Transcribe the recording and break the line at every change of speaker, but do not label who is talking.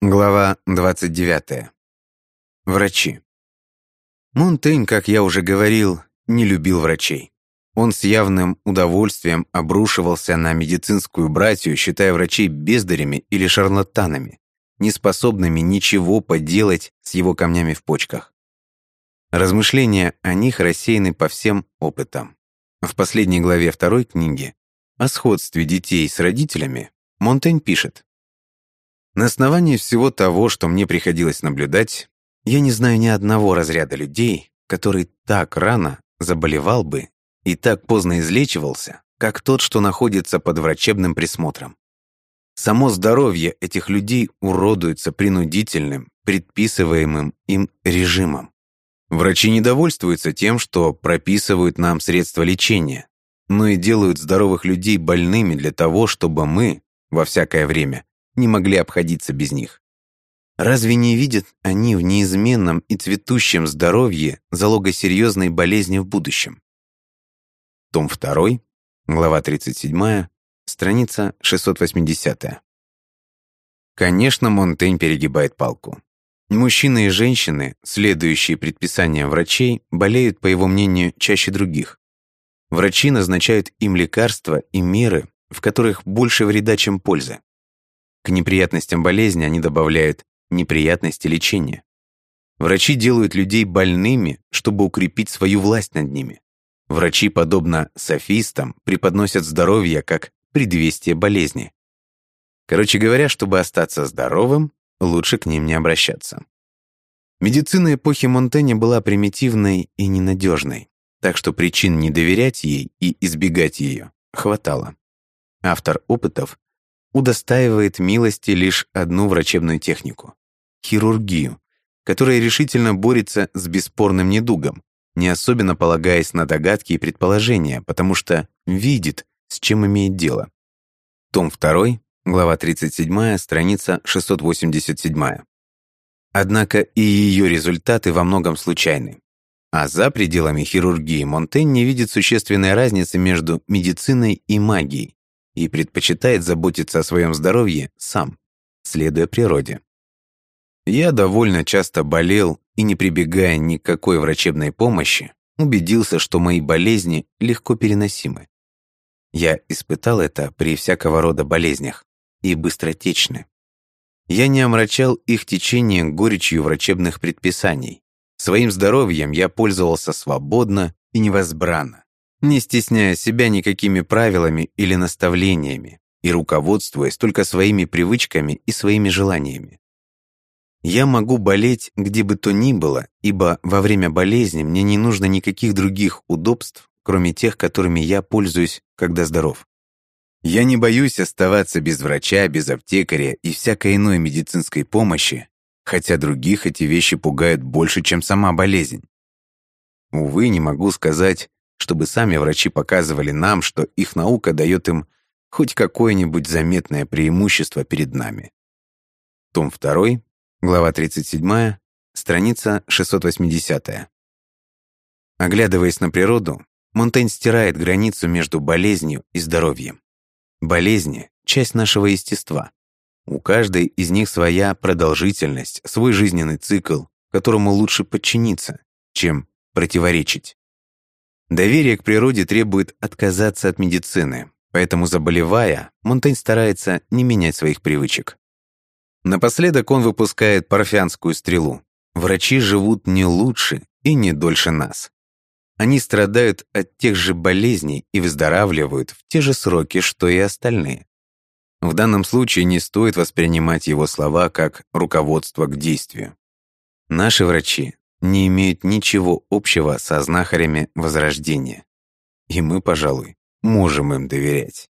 Глава 29. Врачи. Монтень, как я уже говорил, не любил врачей. Он с явным удовольствием обрушивался на медицинскую братью, считая врачей бездарями или шарлатанами, неспособными ничего поделать с его камнями в почках. Размышления о них рассеяны по всем опытам. В последней главе второй книги о сходстве детей с родителями Монтень пишет на основании всего того, что мне приходилось наблюдать, я не знаю ни одного разряда людей, который так рано заболевал бы и так поздно излечивался, как тот, что находится под врачебным присмотром. Само здоровье этих людей уродуется принудительным, предписываемым им режимом. Врачи не довольствуются тем, что прописывают нам средства лечения, но и делают здоровых людей больными для того, чтобы мы, во всякое время, не могли обходиться без них. Разве не видят они в неизменном и цветущем здоровье залога серьезной болезни в будущем? Том 2, глава 37, страница 680. Конечно, Монтень перегибает палку. Мужчины и женщины, следующие предписаниям врачей, болеют, по его мнению, чаще других. Врачи назначают им лекарства и меры, в которых больше вреда, чем пользы. К неприятностям болезни они добавляют неприятности лечения. Врачи делают людей больными, чтобы укрепить свою власть над ними. Врачи, подобно софистам, преподносят здоровье как предвестие болезни. Короче говоря, чтобы остаться здоровым, лучше к ним не обращаться. Медицина эпохи Монтэня была примитивной и ненадежной, так что причин не доверять ей и избегать ее хватало. Автор опытов удостаивает милости лишь одну врачебную технику – хирургию, которая решительно борется с бесспорным недугом, не особенно полагаясь на догадки и предположения, потому что видит, с чем имеет дело. Том 2, глава 37, страница 687. Однако и ее результаты во многом случайны. А за пределами хирургии Монтень не видит существенной разницы между медициной и магией, и предпочитает заботиться о своем здоровье сам, следуя природе. Я довольно часто болел и, не прибегая ни к какой врачебной помощи, убедился, что мои болезни легко переносимы. Я испытал это при всякого рода болезнях и быстротечны. Я не омрачал их течение горечью врачебных предписаний. Своим здоровьем я пользовался свободно и невозбранно не стесняя себя никакими правилами или наставлениями и руководствуясь только своими привычками и своими желаниями. Я могу болеть где бы то ни было, ибо во время болезни мне не нужно никаких других удобств, кроме тех, которыми я пользуюсь, когда здоров. Я не боюсь оставаться без врача, без аптекаря и всякой иной медицинской помощи, хотя других эти вещи пугают больше, чем сама болезнь. Увы, не могу сказать, чтобы сами врачи показывали нам, что их наука дает им хоть какое-нибудь заметное преимущество перед нами. Том 2, глава 37, страница 680. Оглядываясь на природу, Монтень стирает границу между болезнью и здоровьем. Болезни — часть нашего естества. У каждой из них своя продолжительность, свой жизненный цикл, которому лучше подчиниться, чем противоречить. Доверие к природе требует отказаться от медицины, поэтому, заболевая, Монтень старается не менять своих привычек. Напоследок он выпускает парфянскую стрелу. Врачи живут не лучше и не дольше нас. Они страдают от тех же болезней и выздоравливают в те же сроки, что и остальные. В данном случае не стоит воспринимать его слова как руководство к действию. Наши врачи не имеют ничего общего со знахарями Возрождения. И мы, пожалуй, можем им доверять.